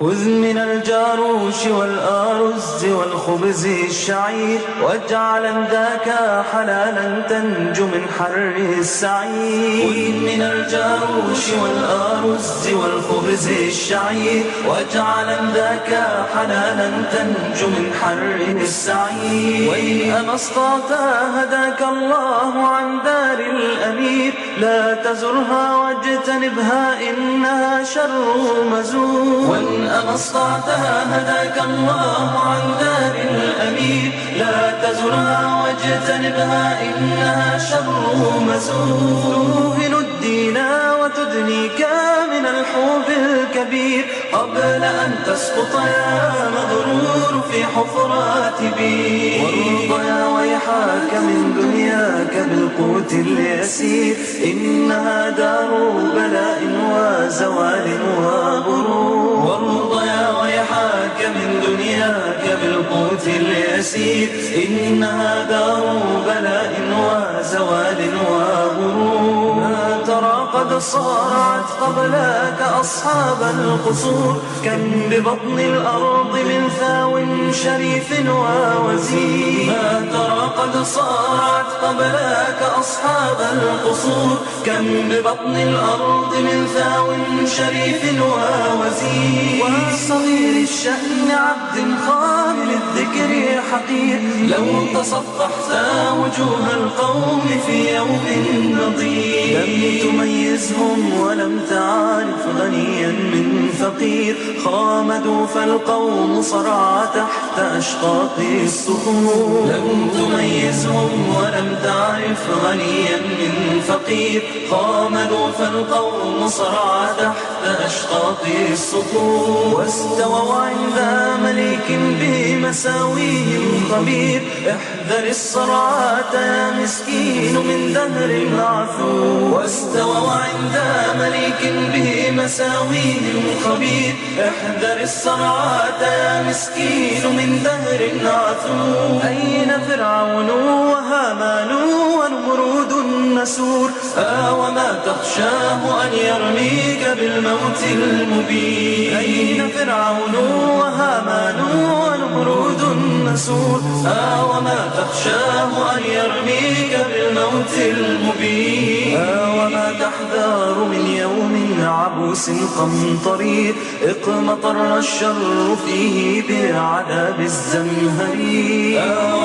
خذ من الجاروش والآرز والخبز الشعير واجعل ذاك حلالا تنجو من حر السعير. خذ من الجاروش والآرز والخبز الشعير واجعل ذاك حلالا تنجو من حر السعير. وإن أما استطعت هداك الله عن دار الأمير لا تزرها واجتنبها إنها شر مزور. استطعت هداك الله عن دار الأمير. لا تزرها واجتنبها إنها شر مزور توهن الدين وتدنيك من الحوب الكبير. قبل أن تسقط يا مغرور في حفرات بير. وارض يا ويحاك من دنياك بالقوت اليسير. إنها دار بلاء وزوال اليسير إنها دار بلاء وزوال وغرور. ما ترى قد صارعت قبلك أصحاب القصور. كم ببطن الأرض من ثاو شريف ووزير. قد صارعت قبلك أصحاب القصور. كم ببطن الأرض من ثاو شريف ووزير. وصغير الشأن عبد خامل الذكر حقير. لو تصفحت وجوه القوم في يوم نظير. لم تميزهم ولم تعرف غنيا من فقير. خامدوا فالقوم صرع تحت أشقاق الصخور. لم تعرف غنيا من فقير خامدوا فالقوم صرع تحت أشقاق الصخور. واستووا عند مليك بمساويهم خبير احذر الصرعات يا مسكين من دهر عثور واستووا عند مليك بمساويهم خبير احذر الصرعات يا مسكين من دهر عثور أين فرعون وهامان ونمرود النسور آه وما تخشاه أن يرميك بالموت المبين. أين فرعون وهامان ونمرود النسور آه وما تخشاه أن يرميك بالموت المبين. آه وما تحذر من يوم عبوس قمطرير. اقمطر الشر فيه بعذاب الزمهرير. آه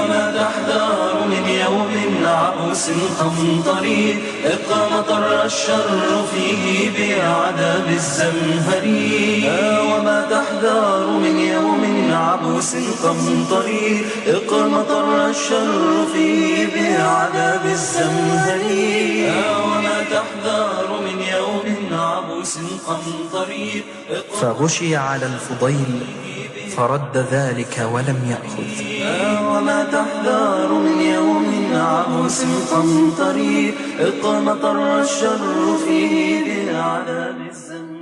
عبوس قمطرير اقمطر الشر فيه بعذاب الزمهرير آه وما تحذر من يوم عبوس قمطرير اقمطر الشر فيه بعذاب الزمهرير آه وما تحذر من يوم عبوس قمطرير فغشي على الفضيل فرد ذلك ولم يأخذ. وما تحذر من يوم عبوس قمطرير اقمطر الشر فيه بعذاب الزمهرير